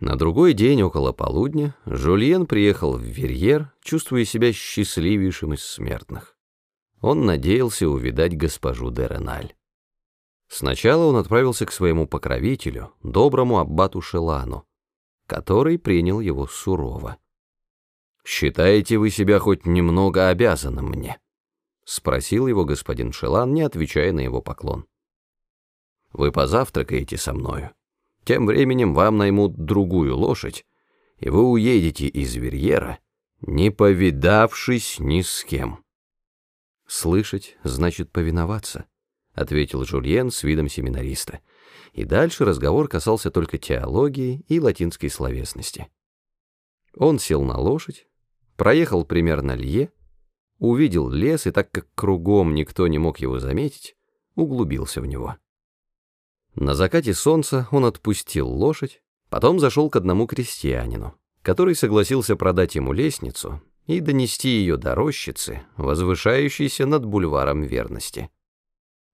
На другой день около полудня Жульен приехал в Верьер, чувствуя себя счастливейшим из смертных. Он надеялся увидать госпожу де Реналь. Сначала он отправился к своему покровителю, доброму аббату Шелану, который принял его сурово. «Считаете вы себя хоть немного обязанным мне?» — спросил его господин Шелан, не отвечая на его поклон. «Вы позавтракаете со мною?» Тем временем вам наймут другую лошадь, и вы уедете из Верьера, не повидавшись ни с кем. «Слышать значит повиноваться», — ответил Жульен с видом семинариста. И дальше разговор касался только теологии и латинской словесности. Он сел на лошадь, проехал примерно Лье, увидел лес, и так как кругом никто не мог его заметить, углубился в него. На закате солнца он отпустил лошадь, потом зашел к одному крестьянину, который согласился продать ему лестницу и донести ее до рощицы, возвышающейся над бульваром верности.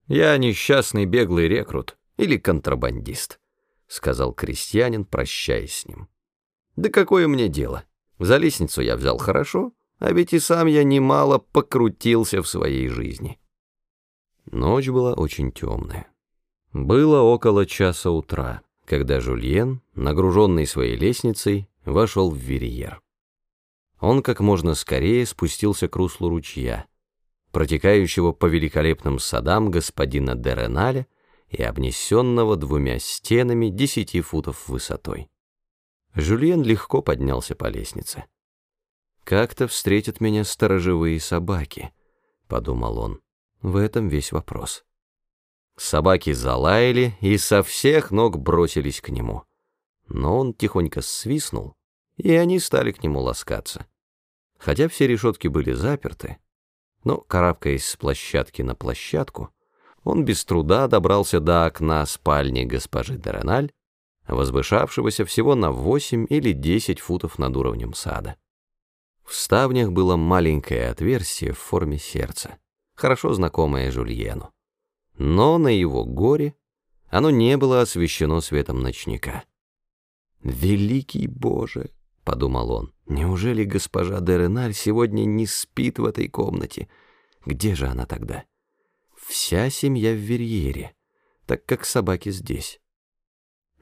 «Я несчастный беглый рекрут или контрабандист», — сказал крестьянин, прощаясь с ним. «Да какое мне дело? За лестницу я взял хорошо, а ведь и сам я немало покрутился в своей жизни». Ночь была очень темная. Было около часа утра, когда Жульен, нагруженный своей лестницей, вошел в Верьер. Он как можно скорее спустился к руслу ручья, протекающего по великолепным садам господина Дереналя и обнесенного двумя стенами десяти футов высотой. Жюльен легко поднялся по лестнице. «Как-то встретят меня сторожевые собаки», — подумал он. В этом весь вопрос. Собаки залаяли и со всех ног бросились к нему. Но он тихонько свистнул, и они стали к нему ласкаться. Хотя все решетки были заперты, но, карабкаясь с площадки на площадку, он без труда добрался до окна спальни госпожи Дереналь, возвышавшегося всего на восемь или десять футов над уровнем сада. В ставнях было маленькое отверстие в форме сердца, хорошо знакомое Жульену но на его горе оно не было освещено светом ночника. «Великий Боже!» — подумал он. «Неужели госпожа Дереналь сегодня не спит в этой комнате? Где же она тогда? Вся семья в Верьере, так как собаки здесь.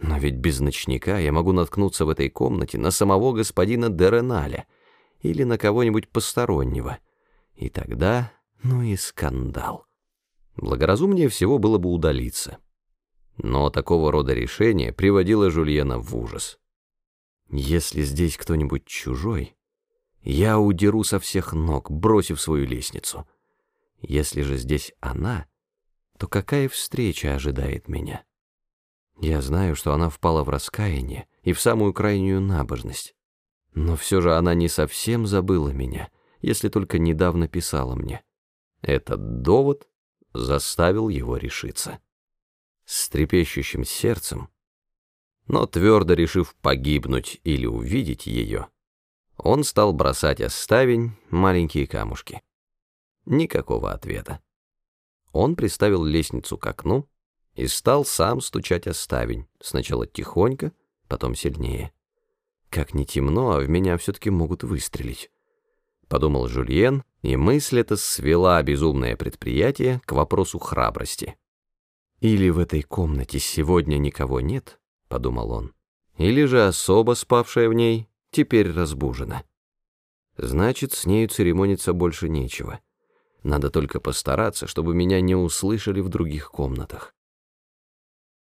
Но ведь без ночника я могу наткнуться в этой комнате на самого господина Дереналя или на кого-нибудь постороннего. И тогда, ну и скандал». Благоразумнее всего было бы удалиться. Но такого рода решение приводило Жульена в ужас. «Если здесь кто-нибудь чужой, я удеру со всех ног, бросив свою лестницу. Если же здесь она, то какая встреча ожидает меня? Я знаю, что она впала в раскаяние и в самую крайнюю набожность. Но все же она не совсем забыла меня, если только недавно писала мне. Этот довод заставил его решиться. С трепещущим сердцем, но твердо решив погибнуть или увидеть ее, он стал бросать о ставень маленькие камушки. Никакого ответа. Он приставил лестницу к окну и стал сам стучать о ставень, сначала тихонько, потом сильнее. Как не темно, а в меня все-таки могут выстрелить подумал Жюльен, и мысль эта свела безумное предприятие к вопросу храбрости. «Или в этой комнате сегодня никого нет», — подумал он, «или же особо спавшая в ней теперь разбужена. Значит, с нею церемониться больше нечего. Надо только постараться, чтобы меня не услышали в других комнатах».